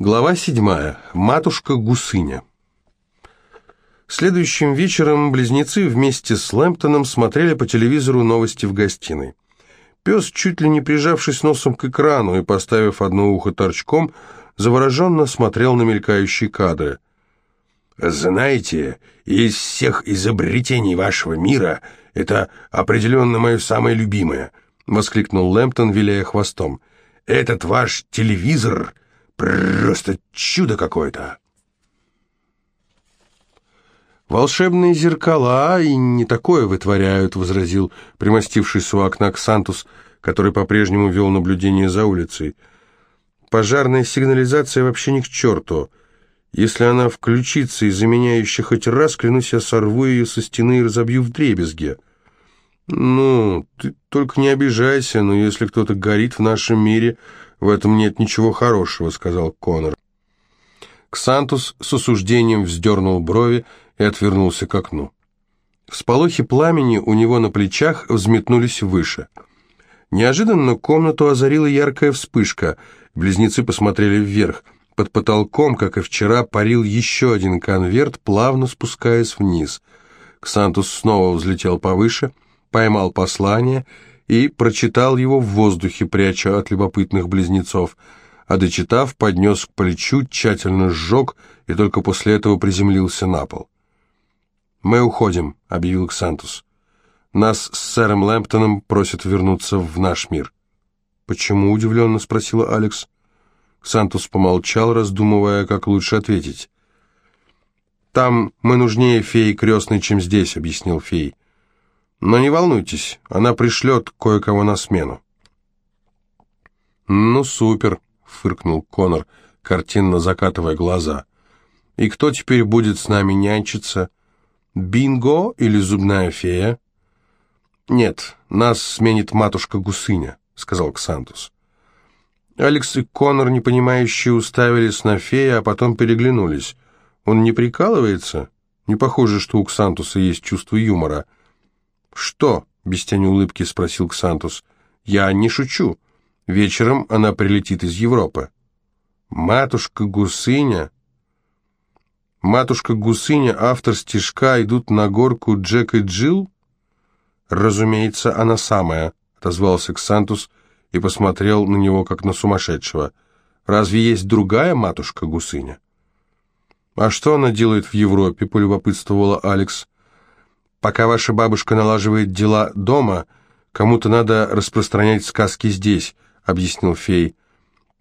Глава седьмая. Матушка Гусыня. Следующим вечером близнецы вместе с Лэмптоном смотрели по телевизору новости в гостиной. Пес, чуть ли не прижавшись носом к экрану и поставив одно ухо торчком, завороженно смотрел на мелькающие кадры. «Знаете, из всех изобретений вашего мира это определенно мое самое любимое», — воскликнул Лэмптон, виляя хвостом. «Этот ваш телевизор...» Просто чудо какое-то!» «Волшебные зеркала и не такое вытворяют», — возразил примостившийся у окна Ксантус, который по-прежнему вел наблюдение за улицей. «Пожарная сигнализация вообще ни к черту. Если она включится из-за меня еще хоть раз, клянусь, я сорву ее со стены и разобью в дребезге». «Ну, ты только не обижайся, но если кто-то горит в нашем мире...» «В этом нет ничего хорошего», — сказал Конор. Ксантус с осуждением вздернул брови и отвернулся к окну. Всполохи пламени у него на плечах взметнулись выше. Неожиданно комнату озарила яркая вспышка. Близнецы посмотрели вверх. Под потолком, как и вчера, парил еще один конверт, плавно спускаясь вниз. Ксантус снова взлетел повыше, поймал послание и прочитал его в воздухе, пряча от любопытных близнецов, а дочитав, поднес к плечу, тщательно сжег и только после этого приземлился на пол. «Мы уходим», — объявил Ксантус. «Нас с сэром Лэмптоном просят вернуться в наш мир». «Почему?» — удивленно спросила Алекс. Ксантус помолчал, раздумывая, как лучше ответить. «Там мы нужнее феи крестной, чем здесь», — объяснил фей. Но не волнуйтесь, она пришлет кое-кого на смену. «Ну, супер», — фыркнул Конор, картинно закатывая глаза. «И кто теперь будет с нами нянчиться? Бинго или зубная фея?» «Нет, нас сменит матушка Гусыня», — сказал Ксантус. Алекс и Конор, непонимающие, уставились на фея, а потом переглянулись. Он не прикалывается? Не похоже, что у Ксантуса есть чувство юмора. «Что?» — без тени улыбки спросил Ксантус. «Я не шучу. Вечером она прилетит из Европы». «Матушка Гусыня?» «Матушка Гусыня, автор стишка, идут на горку Джек и Джилл?» «Разумеется, она самая», — отозвался Ксантус и посмотрел на него, как на сумасшедшего. «Разве есть другая матушка Гусыня?» «А что она делает в Европе?» — полюбопытствовала Алекс. Пока ваша бабушка налаживает дела дома, кому-то надо распространять сказки здесь», — объяснил фей.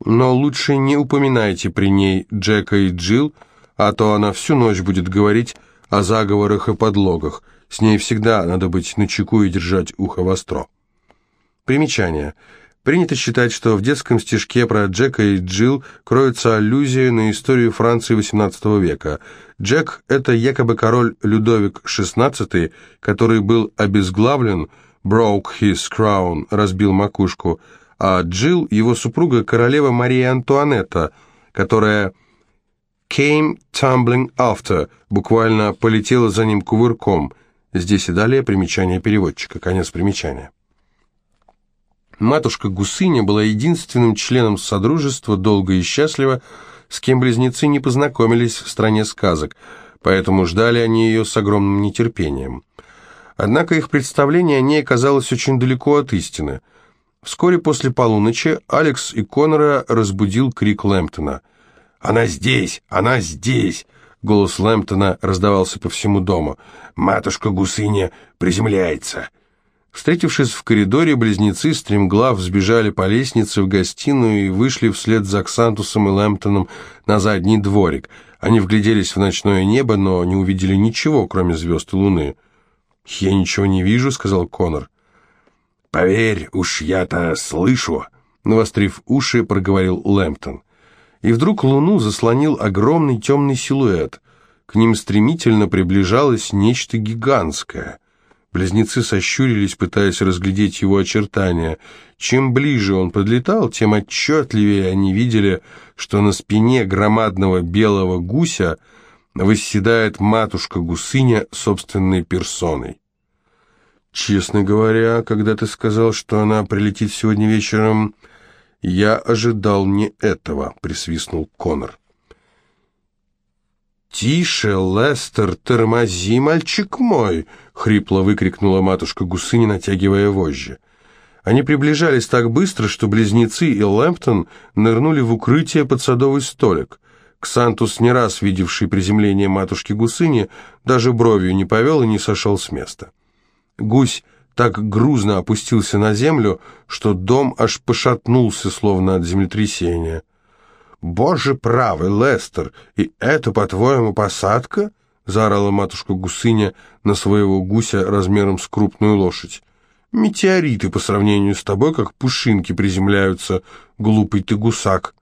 «Но лучше не упоминайте при ней Джека и Джилл, а то она всю ночь будет говорить о заговорах и подлогах. С ней всегда надо быть начеку и держать ухо востро». Примечание. Принято считать, что в детском стишке про Джека и Джилл кроется аллюзия на историю Франции XVIII века. Джек – это якобы король Людовик XVI, который был обезглавлен, broke his crown, разбил макушку, а Джилл – его супруга королева Мария Антуанетта, которая came tumbling after, буквально полетела за ним кувырком. Здесь и далее примечание переводчика, конец примечания. Матушка Гусыня была единственным членом Содружества долго и счастливо, с кем близнецы не познакомились в стране сказок, поэтому ждали они ее с огромным нетерпением. Однако их представление о ней оказалось очень далеко от истины. Вскоре после полуночи Алекс и Конора разбудил крик Лэмптона. «Она здесь! Она здесь!» Голос Лэмптона раздавался по всему дому. «Матушка Гусыня приземляется!» Встретившись в коридоре, близнецы стремглав сбежали по лестнице в гостиную и вышли вслед за Ксантусом и Лэмптоном на задний дворик. Они вгляделись в ночное небо, но не увидели ничего, кроме звезд и луны. «Я ничего не вижу», — сказал Конор. «Поверь, уж я-то слышу», — навострив уши, проговорил Лэмптон. И вдруг луну заслонил огромный темный силуэт. К ним стремительно приближалось нечто гигантское — Близнецы сощурились, пытаясь разглядеть его очертания. Чем ближе он подлетал, тем отчетливее они видели, что на спине громадного белого гуся восседает матушка-гусыня собственной персоной. «Честно говоря, когда ты сказал, что она прилетит сегодня вечером, «Я ожидал не этого», — присвистнул Конор. «Тише, Лестер, тормози, мальчик мой!» — хрипло выкрикнула матушка Гусыни, натягивая вожжи. Они приближались так быстро, что близнецы и Лэмптон нырнули в укрытие под садовый столик. Ксантус, не раз видевший приземление матушки Гусыни, даже бровью не повел и не сошел с места. Гусь так грузно опустился на землю, что дом аж пошатнулся, словно от землетрясения. «Боже правый, Лестер, и это, по-твоему, посадка?» — заорала матушка Гусыня на своего гуся размером с крупную лошадь. «Метеориты по сравнению с тобой, как пушинки приземляются, глупый ты гусак».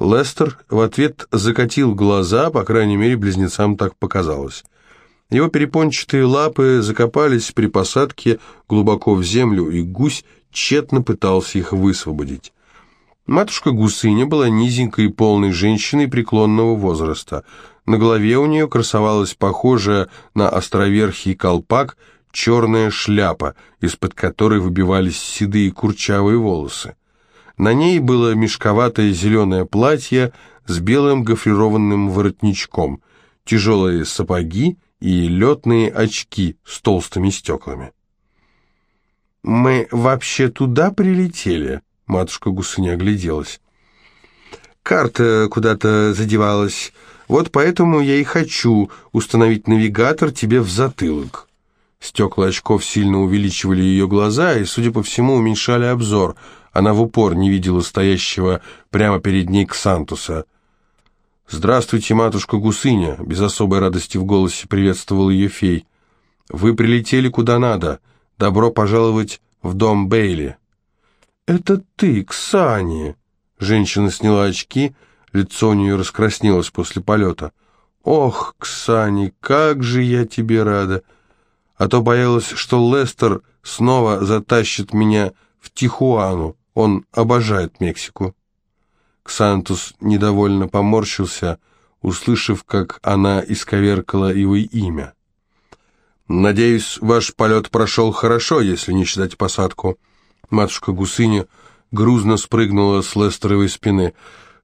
Лестер в ответ закатил глаза, по крайней мере, близнецам так показалось. Его перепончатые лапы закопались при посадке глубоко в землю, и гусь тщетно пытался их высвободить. Матушка Гусыня была низенькой и полной женщиной преклонного возраста. На голове у нее красовалась похожая на островерхий колпак черная шляпа, из-под которой выбивались седые курчавые волосы. На ней было мешковатое зеленое платье с белым гофрированным воротничком, тяжелые сапоги и летные очки с толстыми стеклами. «Мы вообще туда прилетели?» Матушка Гусыня огляделась. «Карта куда-то задевалась. Вот поэтому я и хочу установить навигатор тебе в затылок». Стекла очков сильно увеличивали ее глаза и, судя по всему, уменьшали обзор – она в упор не видела стоящего прямо перед ней Ксантуса. «Здравствуйте, матушка Гусыня!» — без особой радости в голосе приветствовал ее фей. «Вы прилетели куда надо. Добро пожаловать в дом Бейли». «Это ты, Ксани!» Женщина сняла очки, лицо у нее раскраснелось после полета. «Ох, Ксани, как же я тебе рада!» А то боялась, что Лестер снова затащит меня в Тихуану. Он обожает Мексику. Ксантус недовольно поморщился, услышав, как она исковеркала его имя. «Надеюсь, ваш полет прошел хорошо, если не считать посадку». Матушка Гусыня грузно спрыгнула с Лестеровой спины.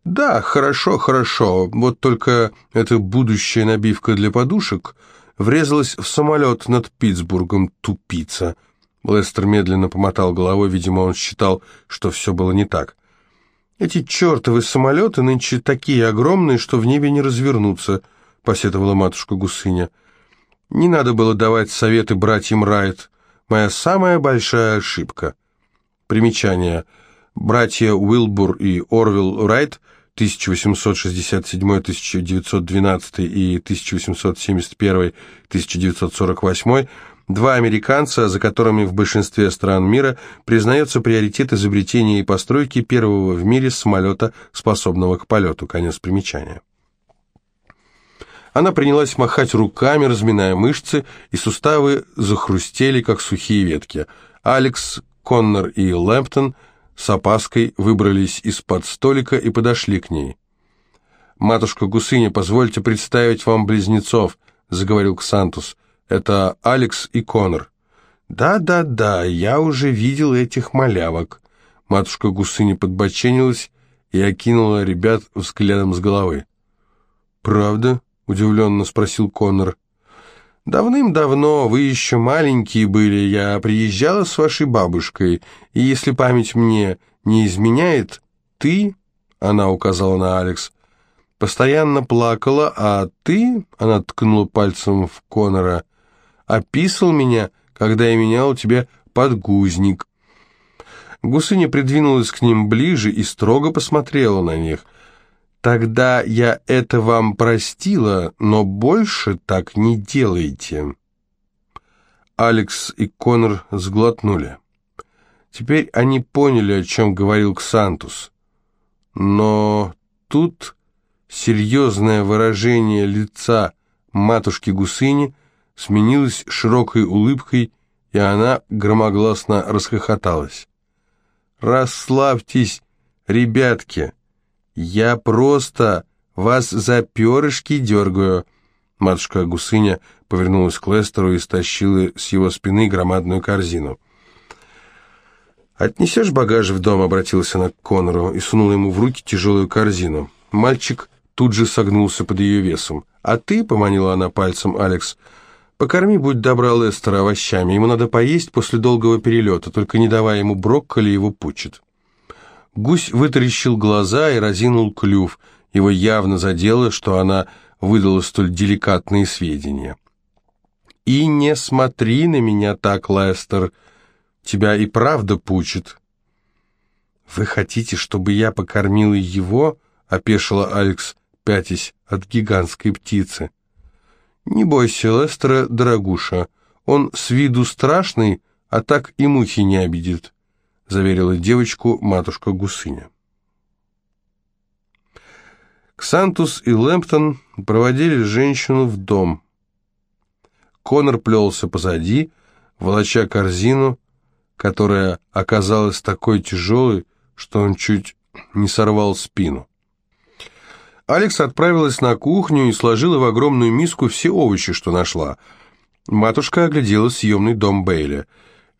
«Да, хорошо, хорошо. Вот только эта будущая набивка для подушек врезалась в самолет над Питтсбургом, тупица». Лестер медленно помотал головой, видимо, он считал, что все было не так. «Эти чертовы самолеты нынче такие огромные, что в небе не развернуться», — посетовала матушка Гусыня. «Не надо было давать советы братьям Райт. Моя самая большая ошибка». Примечание. Братья Уилбур и Орвилл Райт 1867-1912 и 1871-1948 Два американца, за которыми в большинстве стран мира признается приоритет изобретения и постройки первого в мире самолета, способного к полету. Конец примечания. Она принялась махать руками, разминая мышцы, и суставы захрустели, как сухие ветки. Алекс, Коннор и Лэмптон с опаской выбрались из-под столика и подошли к ней. «Матушка Гусыня, позвольте представить вам близнецов», — заговорил Ксантус. Это Алекс и Конор. Да-да-да, я уже видел этих малявок. Матушка Гусыня подбоченилась и окинула ребят взглядом с головы. «Правда?» — удивленно спросил Конор. «Давным-давно, вы еще маленькие были, я приезжала с вашей бабушкой, и если память мне не изменяет, ты, — она указала на Алекс, — постоянно плакала, а ты, — она ткнула пальцем в Конора, описал меня, когда я менял у тебя подгузник». Гусыня придвинулась к ним ближе и строго посмотрела на них. «Тогда я это вам простила, но больше так не делайте». Алекс и Конор сглотнули. Теперь они поняли, о чем говорил Ксантус. Но тут серьезное выражение лица матушки Гусыни сменилась широкой улыбкой, и она громогласно расхохоталась. «Расслабьтесь, ребятки, я просто вас за перышки дергаю». Матушка Гусыня повернулась к Лестеру и стащила с его спины громадную корзину. «Отнесешь багаж в дом?» — обратился она к Конору и сунула ему в руки тяжелую корзину. Мальчик тут же согнулся под ее весом. «А ты?» — поманила она пальцем Алекс. «Покорми, будь добра, Лестера овощами. Ему надо поесть после долгого перелета, только не давай ему брокколи, его пучит». Гусь вытаращил глаза и разинул клюв. Его явно задело, что она выдала столь деликатные сведения. «И не смотри на меня так, Лестер!» Тебя и правда пучит». «Вы хотите, чтобы я покормила его?» — опешила Алекс, пятясь от гигантской птицы. «Не бойся, Лестера, дорогуша. Он с виду страшный, а так и мухи не обидит», — заверила девочку матушка Гусыня. Ксантус и Лэмптон проводили женщину в дом. Конор плелся позади, волоча корзину, которая оказалась такой тяжелой, что он чуть не сорвал спину. Алекс отправилась на кухню и сложила в огромную миску все овощи, что нашла. Матушка оглядела съемный дом Бейля.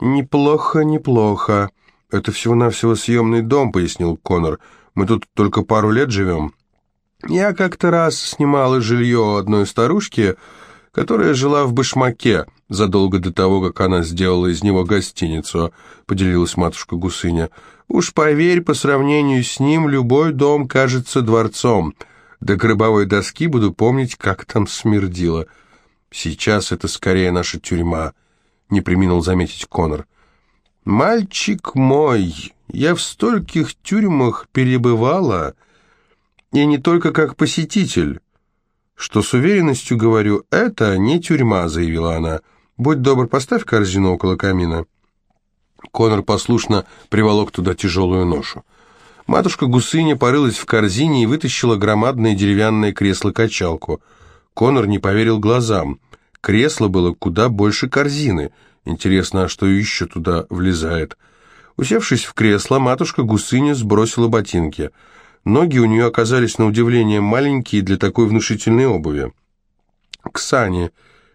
«Неплохо, неплохо. Это всего-навсего съемный дом», — пояснил Конор. «Мы тут только пару лет живем». «Я как-то раз снимала жилье одной старушки, которая жила в Башмаке», задолго до того, как она сделала из него гостиницу», — поделилась матушка Гусыня. «Уж поверь, по сравнению с ним любой дом кажется дворцом. До гробовой доски буду помнить, как там смердило. Сейчас это скорее наша тюрьма», — не приминул заметить Конор. «Мальчик мой, я в стольких тюрьмах перебывала, и не только как посетитель». «Что с уверенностью говорю, это не тюрьма», — заявила она. «Будь добр, поставь корзину около камина». Конор послушно приволок туда тяжелую ношу. Матушка Гусыня порылась в корзине и вытащила громадное деревянное кресло-качалку. Конор не поверил глазам. Кресло было куда больше корзины. Интересно, а что еще туда влезает? Усевшись в кресло, матушка Гусыня сбросила ботинки. Ноги у нее оказались на удивление маленькие для такой внушительной обуви. «Ксане,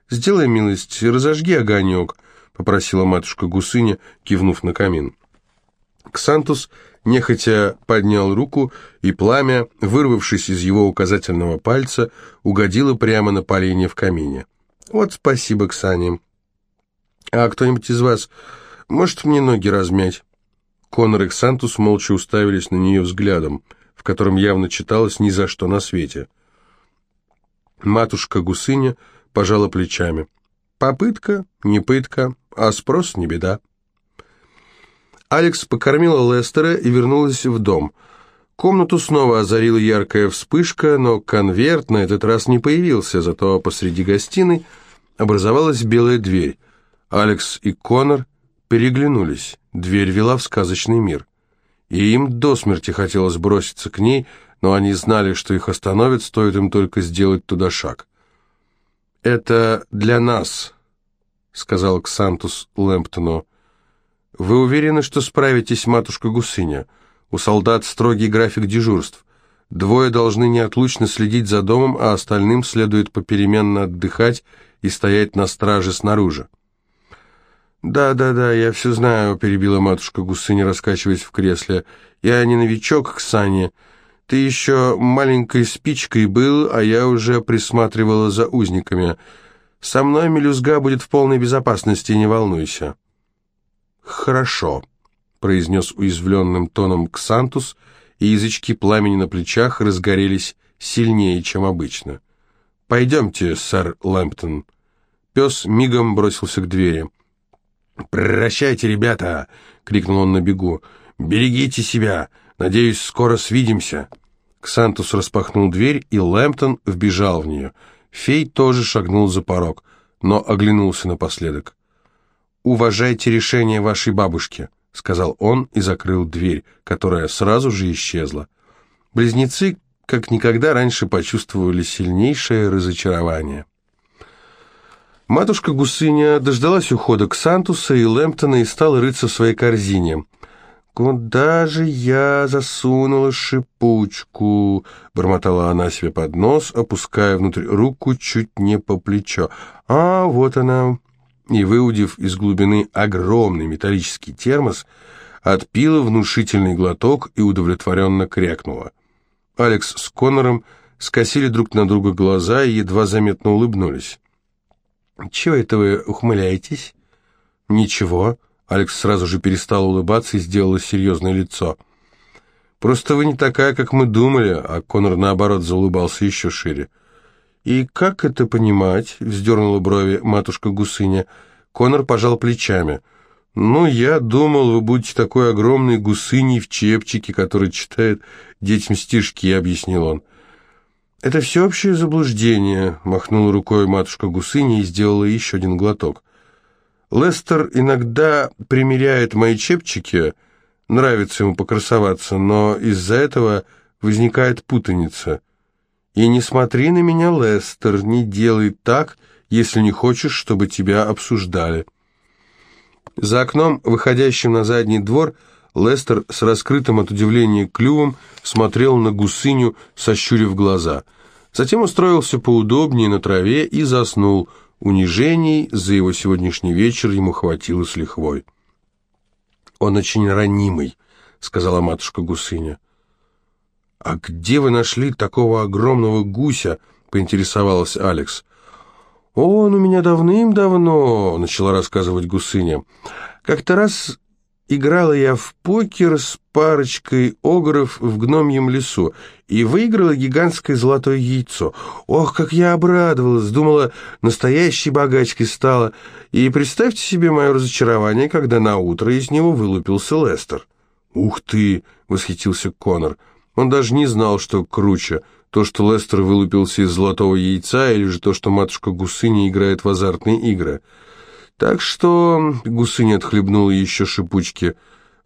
«Сделай милость, разожги огонек», — попросила матушка Гусыня, кивнув на камин. Ксантус нехотя поднял руку, и пламя, вырвавшись из его указательного пальца, угодило прямо на поленье в камине. «Вот спасибо, Ксане. А кто-нибудь из вас может мне ноги размять?» Конор и Ксантус молча уставились на нее взглядом, в котором явно читалось «ни за что на свете». Матушка Гусыня пожала плечами. Попытка, не пытка, а спрос не беда. Алекс покормила Лестера и вернулась в дом. Комнату снова озарила яркая вспышка, но конверт на этот раз не появился, зато посреди гостиной образовалась белая дверь. Алекс и Конор переглянулись. Дверь вела в сказочный мир. И им до смерти хотелось броситься к ней, но они знали, что их остановят, стоит им только сделать туда шаг. «Это для нас», — сказал Ксантус Лэмптону. «Вы уверены, что справитесь, матушка Гусыня? У солдат строгий график дежурств. Двое должны неотлучно следить за домом, а остальным следует попеременно отдыхать и стоять на страже снаружи». «Да, да, да, я все знаю», — перебила матушка Гусыня, раскачиваясь в кресле. «Я не новичок, Ксане. Ты еще маленькой спичкой был, а я уже присматривала за узниками. Со мной мелюзга будет в полной безопасности, не волнуйся». «Хорошо», — произнес уязвленным тоном Ксантус, и язычки пламени на плечах разгорелись сильнее, чем обычно. «Пойдемте, сэр Лэмптон». Пес мигом бросился к двери. «Прощайте, ребята!» — крикнул он на бегу. «Берегите себя! Надеюсь, скоро свидимся». Ксантус распахнул дверь, и Лэмптон вбежал в нее. Фей тоже шагнул за порог, но оглянулся напоследок. «Уважайте решение вашей бабушки», — сказал он и закрыл дверь, которая сразу же исчезла. Близнецы как никогда раньше почувствовали сильнейшее разочарование. Матушка Гусыня дождалась ухода Ксантуса и Лэмптона и стала рыться в своей корзине. «Куда же я засунула шипучку?» — бормотала она себе под нос, опуская внутрь руку чуть не по плечо. «А, вот она!» И, выудив из глубины огромный металлический термос, отпила внушительный глоток и удовлетворенно крякнула. Алекс с Коннором скосили друг на друга глаза и едва заметно улыбнулись. «Чего это вы ухмыляетесь?» «Ничего». Алекс сразу же перестал улыбаться и сделала серьезное лицо. «Просто вы не такая, как мы думали», а Коннор, наоборот, заулыбался еще шире. «И как это понимать?» — вздернула брови матушка Гусыня. Коннор пожал плечами. «Ну, я думал, вы будете такой огромной гусыней в чепчике, который читает детям стишки», — объяснил он. «Это всеобщее заблуждение», — махнула рукой матушка Гусыня и сделала еще один глоток. «Лестер иногда примеряет мои чепчики, нравится ему покрасоваться, но из-за этого возникает путаница. И не смотри на меня, Лестер, не делай так, если не хочешь, чтобы тебя обсуждали». За окном, выходящим на задний двор, Лестер с раскрытым от удивления клювом смотрел на гусыню, сощурив глаза. Затем устроился поудобнее на траве и заснул. Унижений за его сегодняшний вечер ему хватило с лихвой. «Он очень ранимый», — сказала матушка гусыня. «А где вы нашли такого огромного гуся?» — поинтересовалась Алекс. «Он у меня давным-давно», — начала рассказывать гусыня. «Как-то раз играла я в покер с парочкой огров в гномьем лесу и выиграла гигантское золотое яйцо. Ох, как я обрадовалась, думала, настоящей богачкой стала. И представьте себе мое разочарование, когда на утро из него вылупился Лестер. «Ух ты!» — восхитился Конор. Он даже не знал, что круче — то, что Лестер вылупился из золотого яйца, или же то, что матушка Гусыня играет в азартные игры. Так что Гусыня отхлебнула еще шипучки.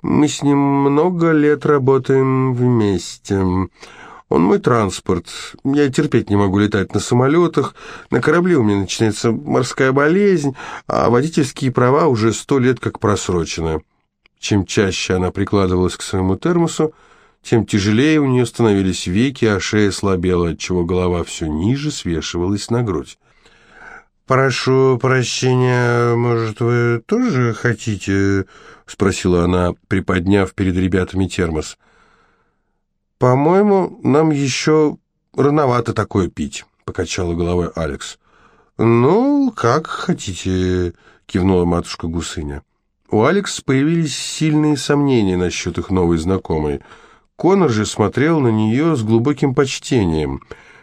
«Мы с ним много лет работаем вместе. Он мой транспорт. Я терпеть не могу летать на самолетах. На корабле у меня начинается морская болезнь, а водительские права уже сто лет как просрочены». Чем чаще она прикладывалась к своему термосу, тем тяжелее у нее становились веки, а шея слабела, отчего голова все ниже свешивалась на грудь. «Прошу прощения, может, вы тоже хотите?» — спросила она, приподняв перед ребятами термос. «По-моему, нам еще рановато такое пить», — покачала головой Алекс. «Ну, как хотите», — кивнула матушка Гусыня. У Алекс появились сильные сомнения насчет их новой знакомой — Конор же смотрел на нее с глубоким почтением.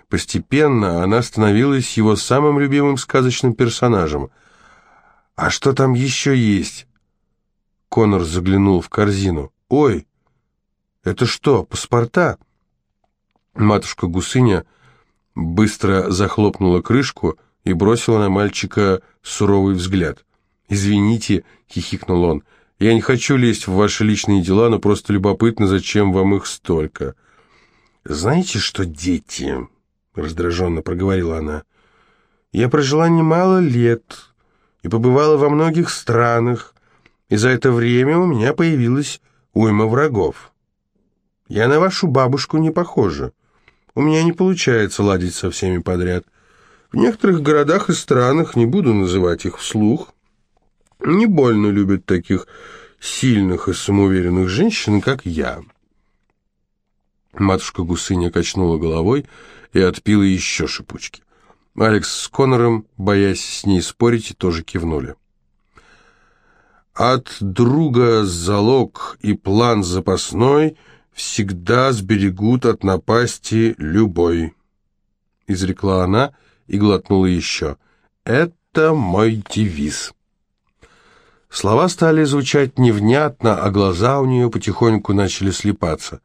Постепенно она становилась его самым любимым сказочным персонажем. «А что там еще есть?» Конор заглянул в корзину. «Ой, это что, паспорта?» Матушка Гусыня быстро захлопнула крышку и бросила на мальчика суровый взгляд. «Извините», — хихикнул он, — я не хочу лезть в ваши личные дела, но просто любопытно, зачем вам их столько. Знаете что, дети, раздраженно проговорила она, я прожила немало лет и побывала во многих странах, и за это время у меня появилась уйма врагов. Я на вашу бабушку не похожа. У меня не получается ладить со всеми подряд. В некоторых городах и странах, не буду называть их вслух, не больно любят таких сильных и самоуверенных женщин, как я. Матушка Гусыня качнула головой и отпила еще шипучки. Алекс с Конором, боясь с ней спорить, тоже кивнули. «От друга залог и план запасной всегда сберегут от напасти любой», — изрекла она и глотнула еще. «Это мой девиз». Слова стали звучать невнятно, а глаза у нее потихоньку начали слепаться.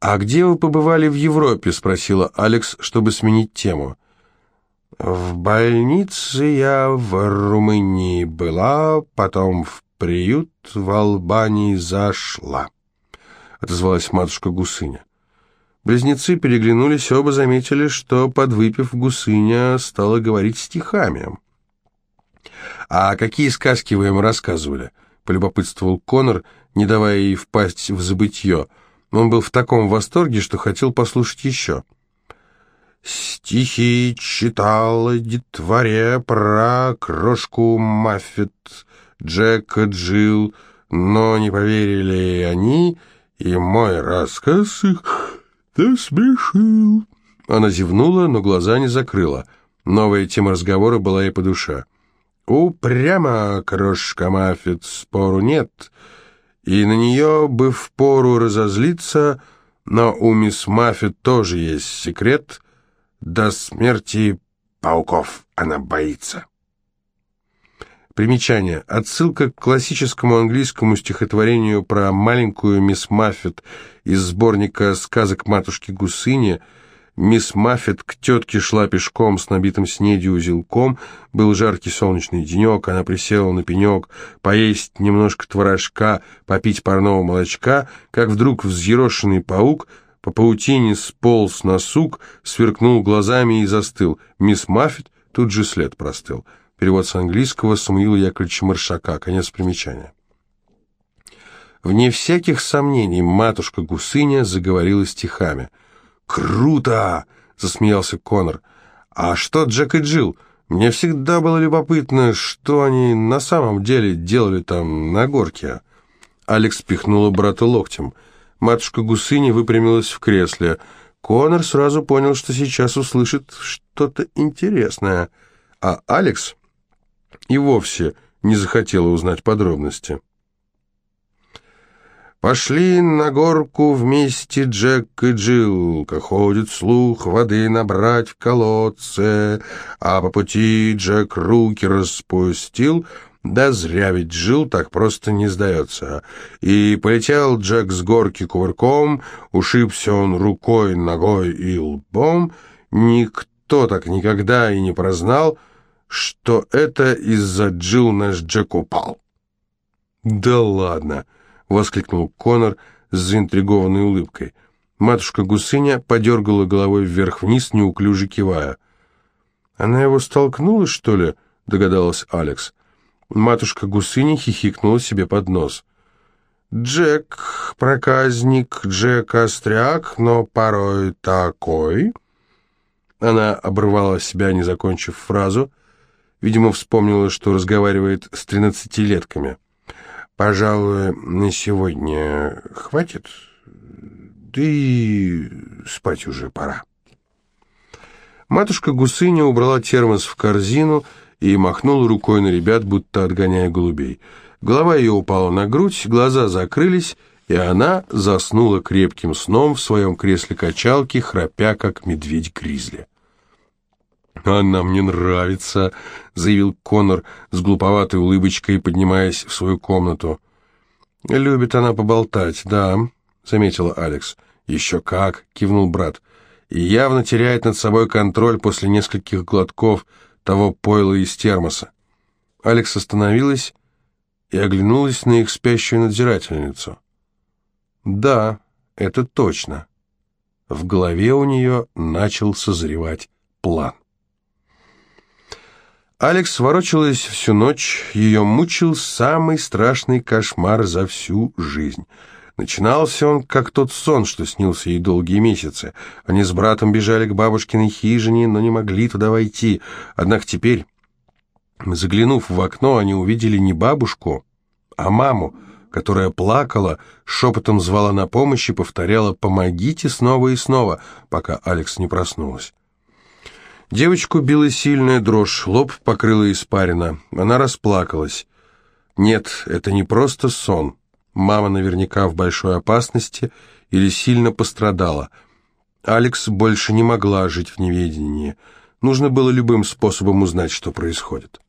«А где вы побывали в Европе?» — спросила Алекс, чтобы сменить тему. «В больнице я в Румынии была, потом в приют в Албании зашла», — отозвалась матушка Гусыня. Близнецы переглянулись, оба заметили, что, подвыпив, Гусыня стала говорить стихами. «А какие сказки вы ему рассказывали?» — полюбопытствовал Конор, не давая ей впасть в забытье. Он был в таком восторге, что хотел послушать еще. «Стихи читала детворе про крошку Маффет, Джека Джилл, но не поверили они, и мой рассказ их насмешил. Она зевнула, но глаза не закрыла. Новая тема разговора была ей по душе. «Упрямо, крошка Маффет, спору нет, и на нее бы впору разозлиться, но у мисс Маффет тоже есть секрет. До смерти пауков она боится». Примечание. Отсылка к классическому английскому стихотворению про маленькую мисс Маффет из сборника сказок матушки Гусыни. Мисс Маффет к тетке шла пешком с набитым снедью узелком. Был жаркий солнечный денек, она присела на пенек, поесть немножко творожка, попить парного молочка, как вдруг взъерошенный паук по паутине сполз на сук, сверкнул глазами и застыл. Мисс Маффет тут же след простыл. Перевод с английского Самуила Яковлевича Маршака. Конец примечания. Вне всяких сомнений матушка Гусыня заговорила стихами. «Круто!» — засмеялся Конор. «А что Джек и Джилл? Мне всегда было любопытно, что они на самом деле делали там на горке». Алекс пихнула брата локтем. Матушка Гусыня выпрямилась в кресле. Конор сразу понял, что сейчас услышит что-то интересное. А Алекс и вовсе не захотела узнать подробности. Пошли на горку вместе Джек и Джилка, ходит слух воды набрать в колодце, а по пути Джек руки распустил, да зря ведь Джилл так просто не сдается. И полетел Джек с горки кувырком, ушибся он рукой, ногой и лбом, никто так никогда и не прознал, что это из-за Джилл наш Джек упал. «Да ладно!» — воскликнул Конор с заинтригованной улыбкой. Матушка Гусыня подергала головой вверх-вниз, неуклюже кивая. «Она его столкнула, что ли?» — догадалась Алекс. Матушка Гусыня хихикнула себе под нос. «Джек — проказник, Джек — остряк, но порой такой...» Она обрывала себя, не закончив фразу, Видимо, вспомнила, что разговаривает с тринадцатилетками. «Пожалуй, на сегодня хватит. Да и спать уже пора». Матушка Гусыня убрала термос в корзину и махнула рукой на ребят, будто отгоняя голубей. Голова ее упала на грудь, глаза закрылись, и она заснула крепким сном в своем кресле качалки, храпя, как медведь-гризли. «Она мне нравится», — заявил Конор с глуповатой улыбочкой, поднимаясь в свою комнату. «Любит она поболтать, да», — заметила Алекс. «Еще как», — кивнул брат. «И явно теряет над собой контроль после нескольких глотков того пойла из термоса». Алекс остановилась и оглянулась на их спящую надзирательницу. «Да, это точно». В голове у нее начал созревать план. Алекс ворочалась всю ночь, ее мучил самый страшный кошмар за всю жизнь. Начинался он, как тот сон, что снился ей долгие месяцы. Они с братом бежали к бабушкиной хижине, но не могли туда войти. Однако теперь, заглянув в окно, они увидели не бабушку, а маму, которая плакала, шепотом звала на помощь и повторяла «помогите» снова и снова, пока Алекс не проснулась. Девочку била сильная дрожь, лоб покрыла испарина. Она расплакалась. Нет, это не просто сон. Мама наверняка в большой опасности или сильно пострадала. Алекс больше не могла жить в неведении. Нужно было любым способом узнать, что происходит.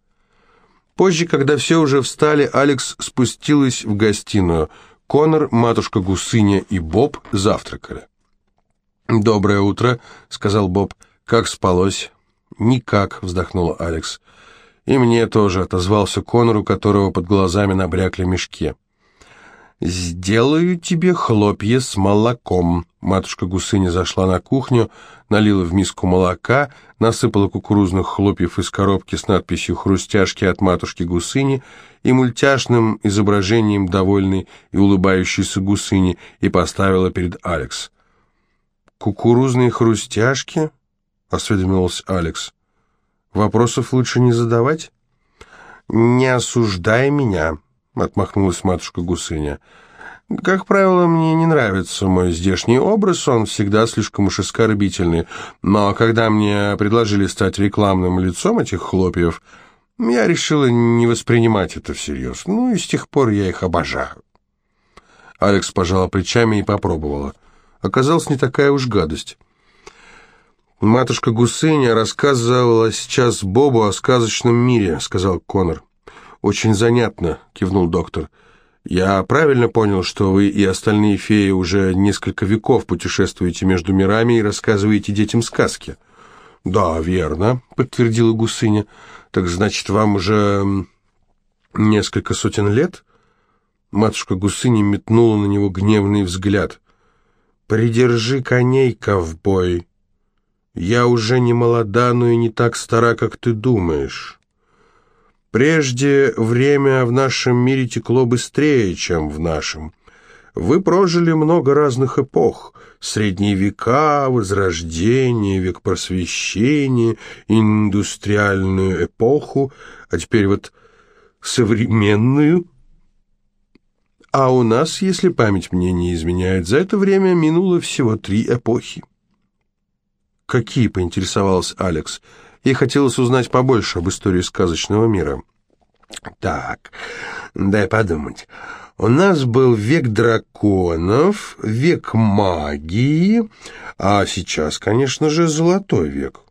Позже, когда все уже встали, Алекс спустилась в гостиную. Конор, матушка Гусыня и Боб завтракали. «Доброе утро», — сказал Боб. «Как спалось?» «Никак», — вздохнула Алекс. «И мне тоже», — отозвался Конор, у которого под глазами набрякли мешки. «Сделаю тебе хлопья с молоком». Матушка Гусыня зашла на кухню, налила в миску молока, насыпала кукурузных хлопьев из коробки с надписью «Хрустяшки от матушки Гусыни» и мультяшным изображением довольной и улыбающейся Гусыни и поставила перед Алекс. «Кукурузные хрустяшки?» — осведомился Алекс. «Вопросов лучше не задавать?» «Не осуждай меня», — отмахнулась матушка Гусыня. «Как правило, мне не нравится мой здешний образ, он всегда слишком уж оскорбительный. Но когда мне предложили стать рекламным лицом этих хлопьев, я решила не воспринимать это всерьез. Ну и с тех пор я их обожаю». Алекс пожала плечами и попробовала. Оказалось, не такая уж гадость. «Матушка Гусыня рассказывала сейчас Бобу о сказочном мире», — сказал Конор. «Очень занятно», — кивнул доктор. «Я правильно понял, что вы и остальные феи уже несколько веков путешествуете между мирами и рассказываете детям сказки?» «Да, верно», — подтвердила Гусыня. «Так значит, вам уже несколько сотен лет?» Матушка Гусыни метнула на него гневный взгляд. «Придержи коней, ковбой. Я уже не молода, но и не так стара, как ты думаешь. Прежде время в нашем мире текло быстрее, чем в нашем. Вы прожили много разных эпох. Средние века, Возрождение, век просвещения, индустриальную эпоху, а теперь вот современную – а у нас, если память мне не изменяет, за это время минуло всего три эпохи. «Какие?» — поинтересовался Алекс. Ей хотелось узнать побольше об истории сказочного мира. «Так, дай подумать. У нас был век драконов, век магии, а сейчас, конечно же, золотой век.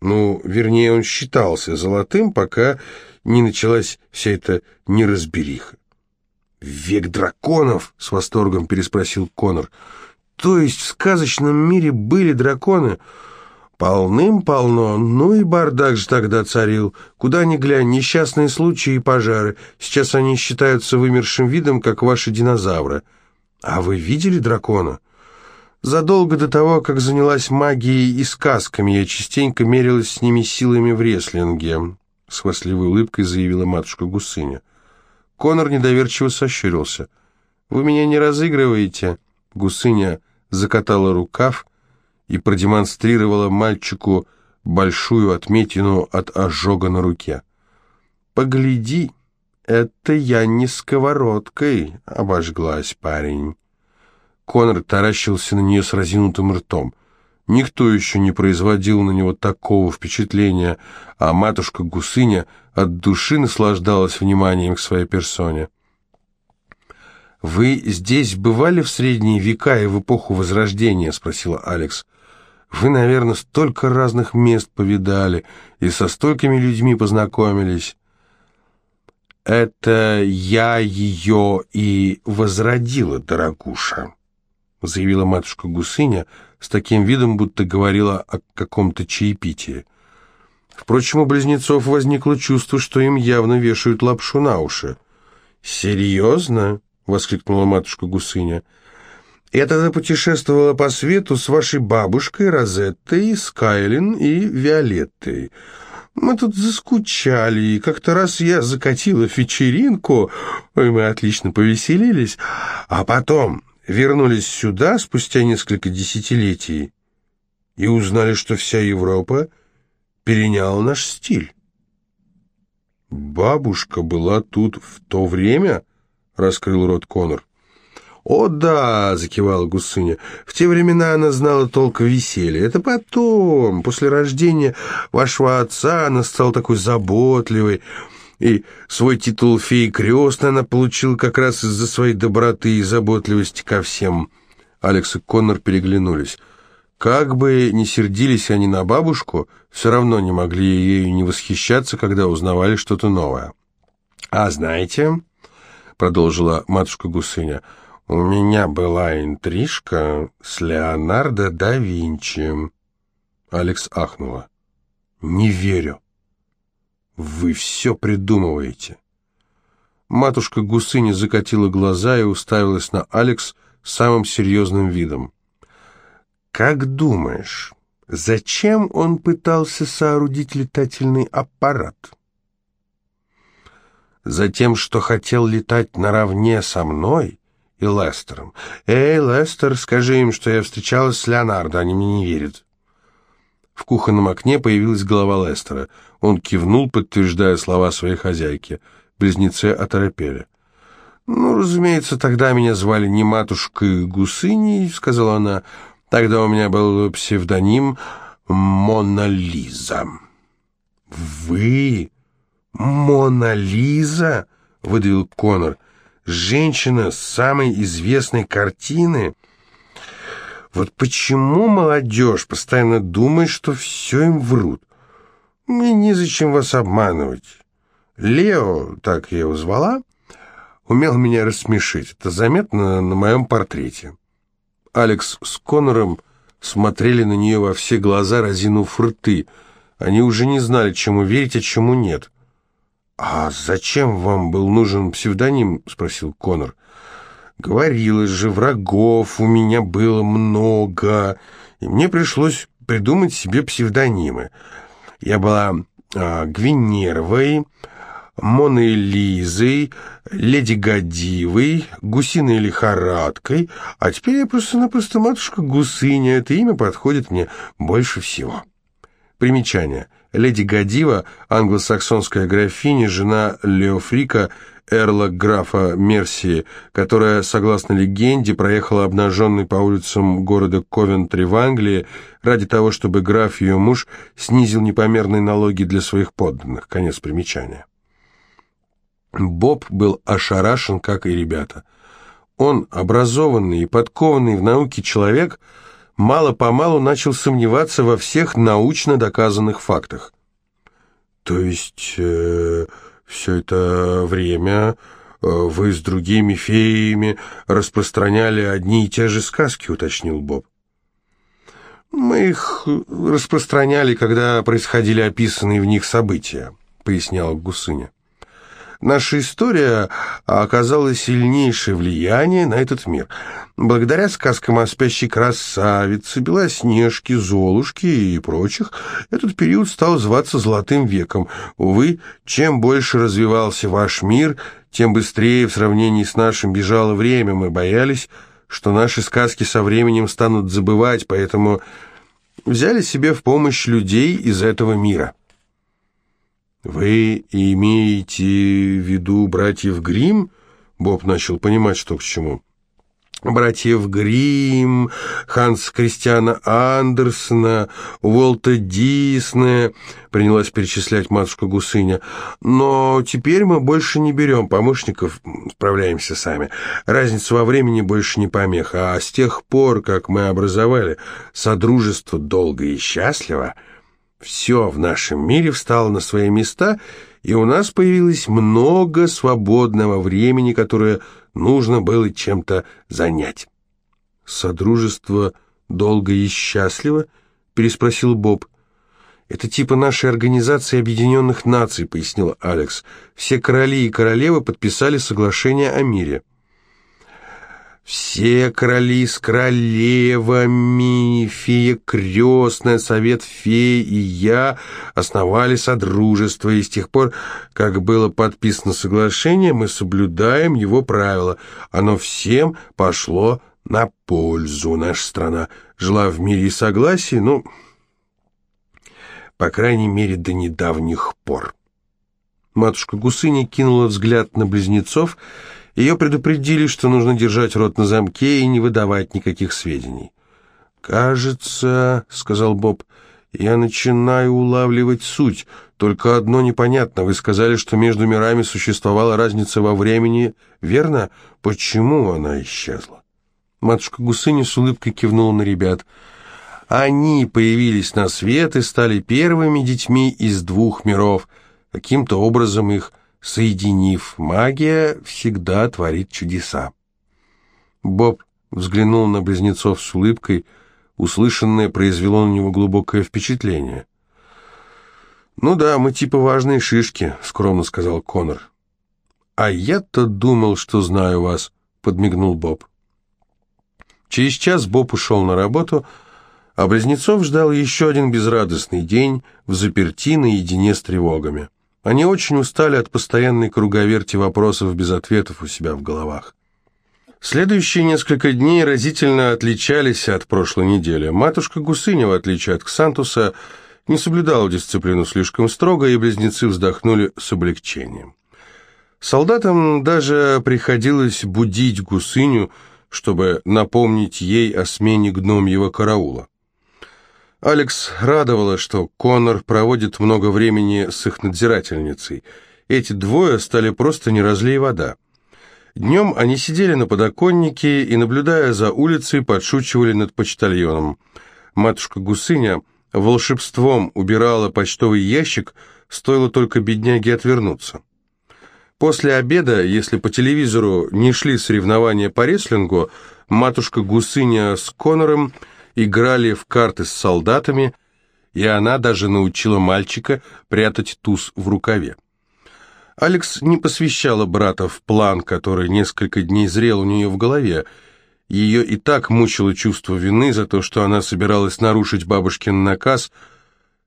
Ну, вернее, он считался золотым, пока не началась вся эта неразбериха. «Век драконов?» — с восторгом переспросил Конор. «То есть в сказочном мире были драконы?» «Полным-полно. Ну и бардак же тогда царил. Куда ни глянь, несчастные случаи и пожары. Сейчас они считаются вымершим видом, как ваши динозавры. А вы видели дракона?» Задолго до того, как занялась магией и сказками, я частенько мерилась с ними силами в реслинге», — с хвастливой улыбкой заявила матушка Гусыня. Конор недоверчиво сощурился. «Вы меня не разыгрываете?» Гусыня закатала рукав и продемонстрировала мальчику большую отметину от ожога на руке. «Погляди, это я не сковородкой обожглась, парень». Конор таращился на нее с разинутым ртом. Никто еще не производил на него такого впечатления, а матушка Гусыня от души наслаждалась вниманием к своей персоне. «Вы здесь бывали в средние века и в эпоху Возрождения?» — спросила Алекс. «Вы, наверное, столько разных мест повидали и со столькими людьми познакомились». «Это я ее и возродила, дорогуша», — заявила матушка Гусыня, — с таким видом, будто говорила о каком-то чаепитии. Впрочем, у близнецов возникло чувство, что им явно вешают лапшу на уши. «Серьезно?» — воскликнула матушка Гусыня. «Я тогда путешествовала по свету с вашей бабушкой Розеттой, Скайлин и Виолеттой. Мы тут заскучали, и как-то раз я закатила вечеринку, ой, мы отлично повеселились, а потом вернулись сюда спустя несколько десятилетий и узнали, что вся Европа переняла наш стиль. «Бабушка была тут в то время?» — раскрыл рот Конор. «О да!» — закивала Гусыня. «В те времена она знала толк в веселье. Это потом, после рождения вашего отца, она стала такой заботливой». И свой титул феи крестной она получила как раз из-за своей доброты и заботливости ко всем. Алекс и Коннор переглянулись. Как бы ни сердились они на бабушку, все равно не могли ею не восхищаться, когда узнавали что-то новое. «А знаете», — продолжила матушка Гусыня, — «у меня была интрижка с Леонардо да Винчи». Алекс ахнула. «Не верю». «Вы все придумываете». Матушка Гусыня закатила глаза и уставилась на Алекс самым серьезным видом. «Как думаешь, зачем он пытался соорудить летательный аппарат?» «Затем, что хотел летать наравне со мной и Лестером. Эй, Лестер, скажи им, что я встречалась с Леонардо, они мне не верят». В кухонном окне появилась голова Лестера. Он кивнул, подтверждая слова своей хозяйки. Близнецы оторопели. «Ну, разумеется, тогда меня звали не матушкой Гусыней», — сказала она. «Тогда у меня был псевдоним Мона Лиза». «Вы? Мона Лиза?» — выдавил Конор. «Женщина с самой известной картины?» Вот почему молодежь постоянно думает, что все им врут? Мне незачем вас обманывать. Лео, так я его звала, умел меня рассмешить. Это заметно на моем портрете. Алекс с Конором смотрели на нее во все глаза, разинув рты. Они уже не знали, чему верить, а чему нет. «А зачем вам был нужен псевдоним?» — спросил Конор. «Говорилось же, врагов у меня было много, и мне пришлось придумать себе псевдонимы. Я была а, Гвинеровой, Моной Лизой, Леди Годивой, Гусиной Лихорадкой, а теперь я просто-напросто матушка Гусыня. Это имя подходит мне больше всего. Примечание. Леди Годива, англосаксонская графиня, жена Леофрика, эрла графа Мерсии, которая, согласно легенде, проехала обнаженной по улицам города Ковентри в Англии ради того, чтобы граф, ее муж, снизил непомерные налоги для своих подданных. Конец примечания. Боб был ошарашен, как и ребята. Он, образованный и подкованный в науке человек, мало-помалу начал сомневаться во всех научно доказанных фактах. «То есть э, все это время э, вы с другими феями распространяли одни и те же сказки», — уточнил Боб. «Мы их распространяли, когда происходили описанные в них события», — пояснял Гусыня. Наша история оказала сильнейшее влияние на этот мир. Благодаря сказкам о спящей красавице, Белоснежке, Золушке и прочих, этот период стал зваться Золотым веком. Увы, чем больше развивался ваш мир, тем быстрее в сравнении с нашим бежало время. Мы боялись, что наши сказки со временем станут забывать, поэтому взяли себе в помощь людей из этого мира. «Вы имеете в виду братьев Грим? Боб начал понимать, что к чему. «Братьев Грим, Ханс Кристиана Андерсона, Уолта Диснея», принялась перечислять матушка Гусыня. «Но теперь мы больше не берем помощников, справляемся сами. Разница во времени больше не помеха, а с тех пор, как мы образовали Содружество долго и счастливо...» Все в нашем мире встало на свои места, и у нас появилось много свободного времени, которое нужно было чем-то занять. «Содружество долго и счастливо?» — переспросил Боб. «Это типа нашей Организации Объединенных Наций», — пояснил Алекс. «Все короли и королевы подписали соглашение о мире». Все короли с королевами, фея крестная, совет фей и я основали содружество, и с тех пор, как было подписано соглашение, мы соблюдаем его правила. Оно всем пошло на пользу. Наша страна жила в мире и согласии, ну, по крайней мере, до недавних пор. Матушка Гусыня кинула взгляд на близнецов ее предупредили, что нужно держать рот на замке и не выдавать никаких сведений. «Кажется, — сказал Боб, — я начинаю улавливать суть. Только одно непонятно. Вы сказали, что между мирами существовала разница во времени. Верно? Почему она исчезла?» Матушка Гусыня с улыбкой кивнула на ребят. «Они появились на свет и стали первыми детьми из двух миров. Каким-то образом их соединив, магия всегда творит чудеса. Боб взглянул на близнецов с улыбкой, услышанное произвело на него глубокое впечатление. «Ну да, мы типа важные шишки», — скромно сказал Конор. «А я-то думал, что знаю вас», — подмигнул Боб. Через час Боб ушел на работу, а близнецов ждал еще один безрадостный день в заперти наедине с тревогами. Они очень устали от постоянной круговерти вопросов без ответов у себя в головах. Следующие несколько дней разительно отличались от прошлой недели. Матушка Гусыня, в отличие от Ксантуса, не соблюдала дисциплину слишком строго, и близнецы вздохнули с облегчением. Солдатам даже приходилось будить гусыню, чтобы напомнить ей о смене гномьего караула. Алекс радовало, что Конор проводит много времени с их надзирательницей. Эти двое стали просто не разлей вода. Днем они сидели на подоконнике и, наблюдая за улицей, подшучивали над почтальоном. Матушка Гусыня волшебством убирала почтовый ящик, стоило только бедняге отвернуться. После обеда, если по телевизору не шли соревнования по рестлингу, матушка Гусыня с Конором играли в карты с солдатами, и она даже научила мальчика прятать туз в рукаве. Алекс не посвящала брата в план, который несколько дней зрел у нее в голове. Ее и так мучило чувство вины за то, что она собиралась нарушить бабушкин наказ.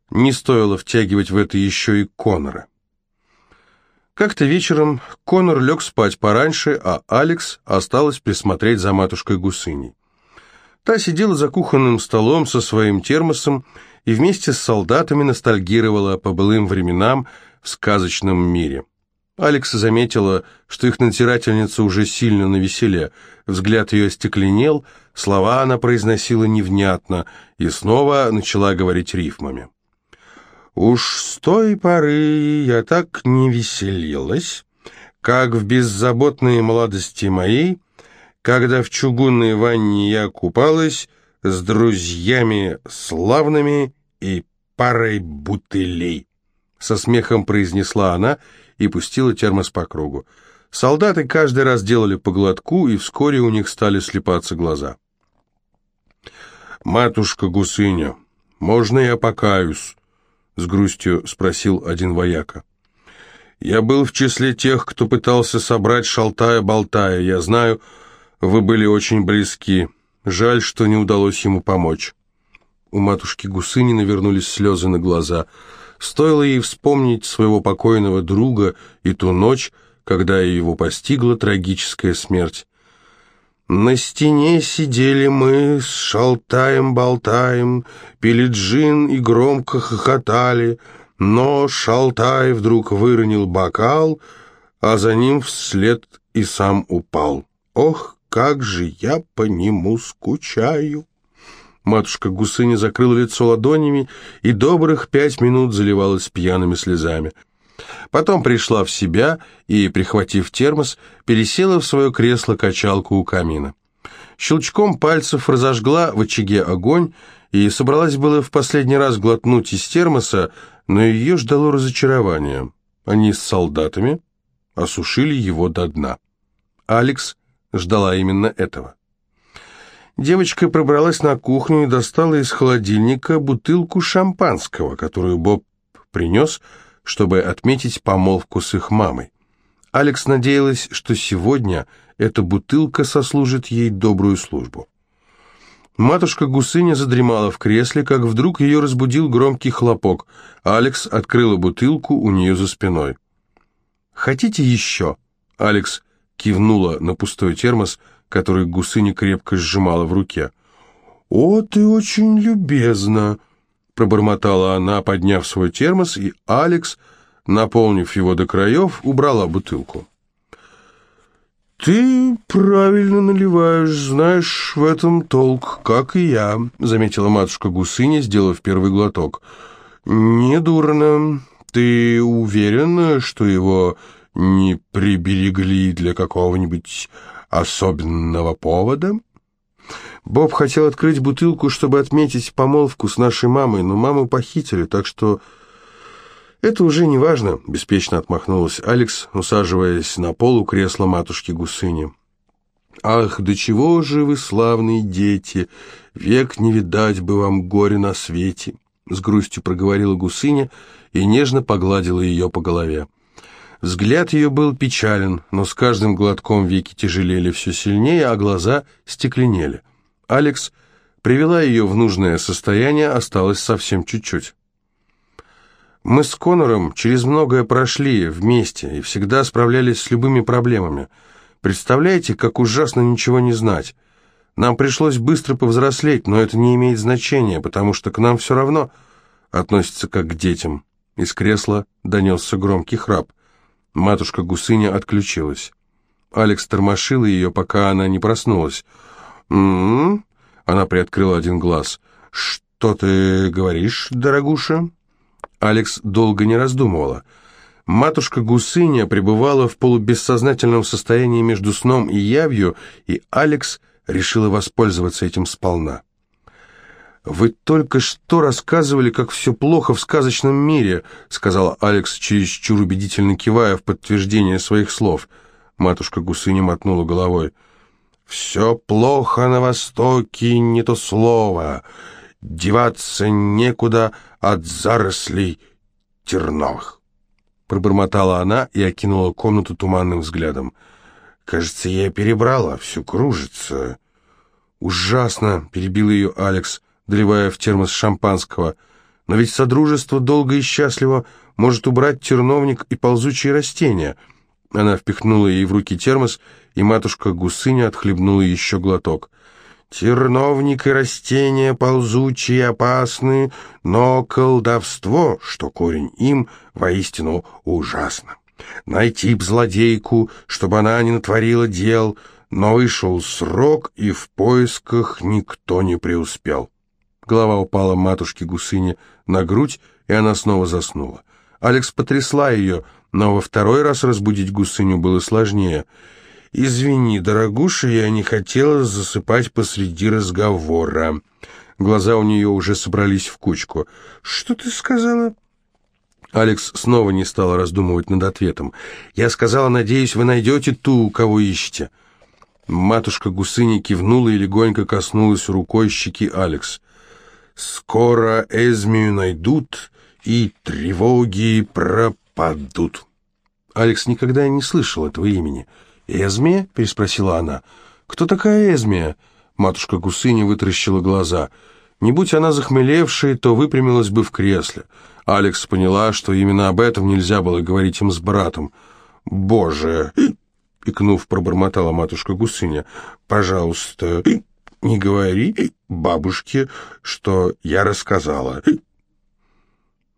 Не стоило втягивать в это еще и Конора. Как-то вечером Конор лег спать пораньше, а Алекс осталась присмотреть за матушкой Гусыней. Та сидела за кухонным столом со своим термосом и вместе с солдатами ностальгировала по былым временам в сказочном мире. Алекс заметила, что их надзирательница уже сильно навеселе. Взгляд ее остекленел, слова она произносила невнятно и снова начала говорить рифмами. «Уж с той поры я так не веселилась, как в беззаботной молодости моей, когда в чугунной ванне я купалась с друзьями славными и парой бутылей», со смехом произнесла она и пустила термос по кругу. Солдаты каждый раз делали по глотку, и вскоре у них стали слепаться глаза. «Матушка Гусыня, можно я покаюсь?» — с грустью спросил один вояка. «Я был в числе тех, кто пытался собрать шалтая-болтая. Я знаю, вы были очень близки. Жаль, что не удалось ему помочь». У матушки Гусыни навернулись слезы на глаза — Стоило ей вспомнить своего покойного друга и ту ночь, когда его постигла трагическая смерть. На стене сидели мы, с шалтаем-болтаем, пили джин и громко хохотали, но Шалтай вдруг выронил бокал, а за ним вслед и сам упал. Ох, как же я по нему скучаю! Матушка Гусыня закрыла лицо ладонями и добрых пять минут заливалась пьяными слезами. Потом пришла в себя и, прихватив термос, пересела в свое кресло-качалку у камина. Щелчком пальцев разожгла в очаге огонь и собралась было в последний раз глотнуть из термоса, но ее ждало разочарование. Они с солдатами осушили его до дна. Алекс ждала именно этого. Девочка пробралась на кухню и достала из холодильника бутылку шампанского, которую Боб принес, чтобы отметить помолвку с их мамой. Алекс надеялась, что сегодня эта бутылка сослужит ей добрую службу. Матушка Гусыня задремала в кресле, как вдруг ее разбудил громкий хлопок. Алекс открыла бутылку у нее за спиной. «Хотите еще?» Алекс кивнула на пустой термос, который гусыня крепко сжимала в руке. «О, ты очень любезна!» — пробормотала она, подняв свой термос, и Алекс, наполнив его до краев, убрала бутылку. «Ты правильно наливаешь, знаешь, в этом толк, как и я», — заметила матушка Гусыня, сделав первый глоток. «Недурно. Ты уверена, что его не приберегли для какого-нибудь особенного повода? Боб хотел открыть бутылку, чтобы отметить помолвку с нашей мамой, но маму похитили, так что это уже не важно, беспечно отмахнулась Алекс, усаживаясь на пол у кресла матушки Гусыни. «Ах, до чего же вы славные дети! Век не видать бы вам горе на свете!» С грустью проговорила Гусыня и нежно погладила ее по голове. Взгляд ее был печален, но с каждым глотком веки тяжелели все сильнее, а глаза стекленели. Алекс привела ее в нужное состояние, осталось совсем чуть-чуть. Мы с Конором через многое прошли вместе и всегда справлялись с любыми проблемами. Представляете, как ужасно ничего не знать. Нам пришлось быстро повзрослеть, но это не имеет значения, потому что к нам все равно относятся как к детям. Из кресла донесся громкий храп. Матушка Гусыня отключилась. Алекс тормошил ее, пока она не проснулась. «М-м-м?» Она приоткрыла один глаз. «Что ты говоришь, дорогуша?» Алекс долго не раздумывала. Матушка Гусыня пребывала в полубессознательном состоянии между сном и явью, и Алекс решила воспользоваться этим сполна. «Вы только что рассказывали, как все плохо в сказочном мире», сказала Алекс, чересчур убедительно кивая в подтверждение своих слов. Матушка Гусыня мотнула головой. «Все плохо на Востоке, не то слово. Деваться некуда от зарослей терновых». Пробормотала она и окинула комнату туманным взглядом. «Кажется, я перебрала, все кружится». «Ужасно!» — перебил ее Алекс доливая в термос шампанского. «Но ведь Содружество долго и счастливо может убрать терновник и ползучие растения». Она впихнула ей в руки термос, и матушка Гусыня отхлебнула еще глоток. «Терновник и растения ползучие опасны, но колдовство, что корень им, воистину ужасно. Найти б злодейку, чтобы она не натворила дел, но вышел срок, и в поисках никто не преуспел». Голова упала матушке Гусыне на грудь, и она снова заснула. Алекс потрясла ее, но во второй раз разбудить Гусыню было сложнее. «Извини, дорогуша, я не хотела засыпать посреди разговора». Глаза у нее уже собрались в кучку. «Что ты сказала?» Алекс снова не стала раздумывать над ответом. «Я сказала, надеюсь, вы найдете ту, кого ищете». Матушка Гусыни кивнула и легонько коснулась рукой щеки Алекс. Скоро Эзмию найдут, и тревоги пропадут. Алекс никогда не слышал этого имени. «Эзмия?» — переспросила она. «Кто такая Эзмия?» Матушка Гусыня вытаращила глаза. Не будь она захмелевшей, то выпрямилась бы в кресле. Алекс поняла, что именно об этом нельзя было говорить им с братом. «Боже!» — икнув, пробормотала матушка Гусыня. «Пожалуйста, не говори бабушке, что я рассказала».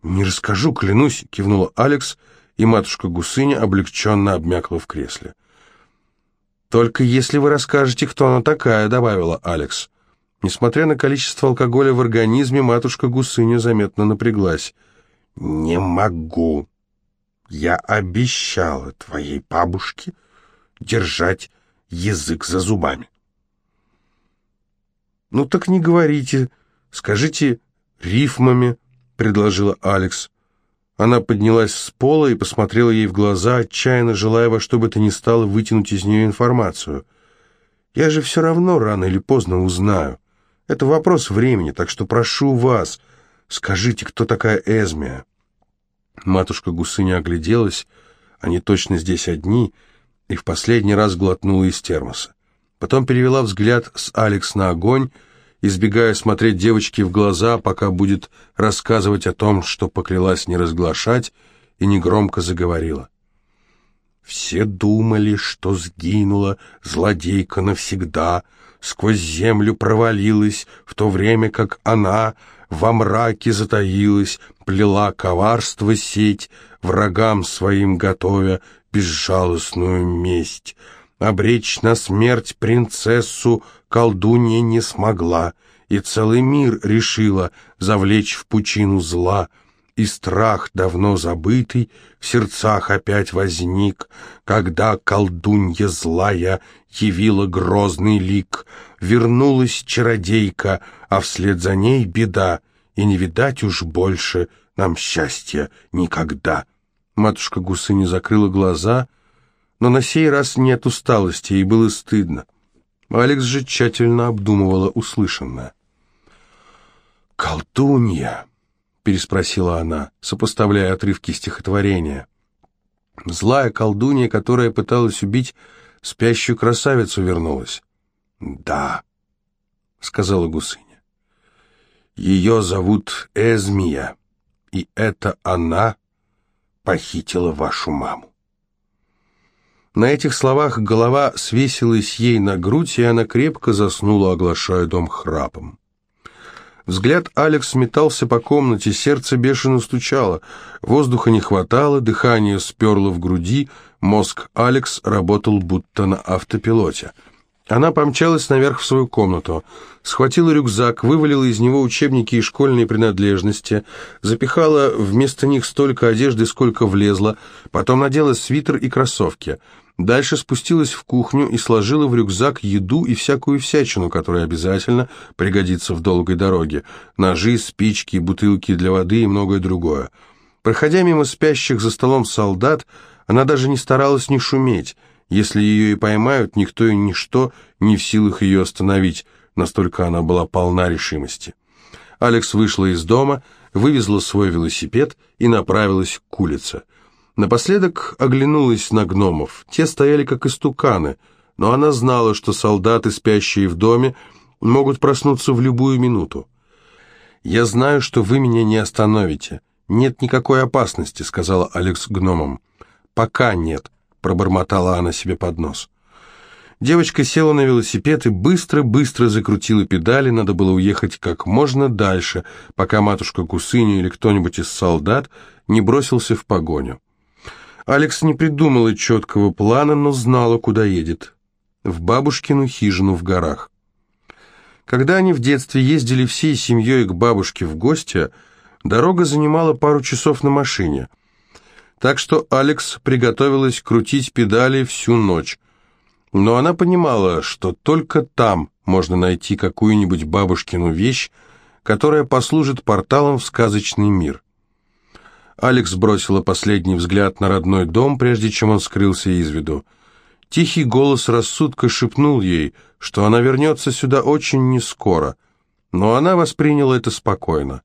«Не расскажу, клянусь», — кивнула Алекс, и матушка Гусыня облегченно обмякла в кресле. «Только если вы расскажете, кто она такая», — добавила Алекс. Несмотря на количество алкоголя в организме, матушка Гусыня заметно напряглась. «Не могу. Я обещала твоей бабушке держать язык за зубами». «Ну так не говорите, скажите рифмами», — предложила Алекс. Она поднялась с пола и посмотрела ей в глаза, отчаянно желая во что бы то ни стало вытянуть из нее информацию. «Я же все равно рано или поздно узнаю. Это вопрос времени, так что прошу вас, скажите, кто такая Эзмия?» Матушка Гусыня огляделась, они точно здесь одни, и в последний раз глотнула из термоса. Потом перевела взгляд с Алекс на огонь, избегая смотреть девочке в глаза, пока будет рассказывать о том, что поклялась не разглашать, и негромко заговорила. Все думали, что сгинула злодейка навсегда, сквозь землю провалилась, в то время как она во мраке затаилась, плела коварство сеть, врагам своим готовя безжалостную месть — Обречь на смерть принцессу колдунья не смогла, и целый мир решила завлечь в пучину зла, и страх, давно забытый, в сердцах опять возник, когда колдунья злая явила грозный лик. Вернулась чародейка, а вслед за ней беда, и не видать уж больше нам счастья никогда. Матушка Гусыня закрыла глаза — но на сей раз нет усталости, и было стыдно. Алекс же тщательно обдумывала услышанное. «Колдунья!» — переспросила она, сопоставляя отрывки стихотворения. «Злая колдунья, которая пыталась убить спящую красавицу, вернулась». «Да», — сказала гусыня. «Ее зовут Эзмия, и это она похитила вашу маму». На этих словах голова свесилась ей на грудь, и она крепко заснула, оглашая дом храпом. Взгляд Алекс метался по комнате, сердце бешено стучало. Воздуха не хватало, дыхание сперло в груди, мозг Алекс работал будто на автопилоте. Она помчалась наверх в свою комнату, схватила рюкзак, вывалила из него учебники и школьные принадлежности, запихала вместо них столько одежды, сколько влезла, потом надела свитер и кроссовки — Дальше спустилась в кухню и сложила в рюкзак еду и всякую всячину, которая обязательно пригодится в долгой дороге. Ножи, спички, бутылки для воды и многое другое. Проходя мимо спящих за столом солдат, она даже не старалась не шуметь. Если ее и поймают, никто и ничто не в силах ее остановить, настолько она была полна решимости. Алекс вышла из дома, вывезла свой велосипед и направилась к улице. Напоследок оглянулась на гномов. Те стояли как истуканы, но она знала, что солдаты, спящие в доме, могут проснуться в любую минуту. «Я знаю, что вы меня не остановите. Нет никакой опасности», — сказала Алекс гномам. «Пока нет», — пробормотала она себе под нос. Девочка села на велосипед и быстро-быстро закрутила педали, надо было уехать как можно дальше, пока матушка Кусыня или кто-нибудь из солдат не бросился в погоню. Алекс не придумала четкого плана, но знала, куда едет. В бабушкину хижину в горах. Когда они в детстве ездили всей семьей к бабушке в гости, дорога занимала пару часов на машине. Так что Алекс приготовилась крутить педали всю ночь. Но она понимала, что только там можно найти какую-нибудь бабушкину вещь, которая послужит порталом в сказочный мир. Алекс бросила последний взгляд на родной дом, прежде чем он скрылся из виду. Тихий голос рассудка шепнул ей, что она вернется сюда очень нескоро, но она восприняла это спокойно.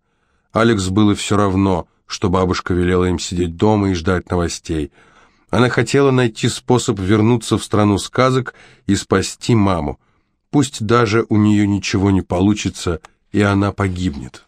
Алекс было все равно, что бабушка велела им сидеть дома и ждать новостей. Она хотела найти способ вернуться в страну сказок и спасти маму. Пусть даже у нее ничего не получится, и она погибнет.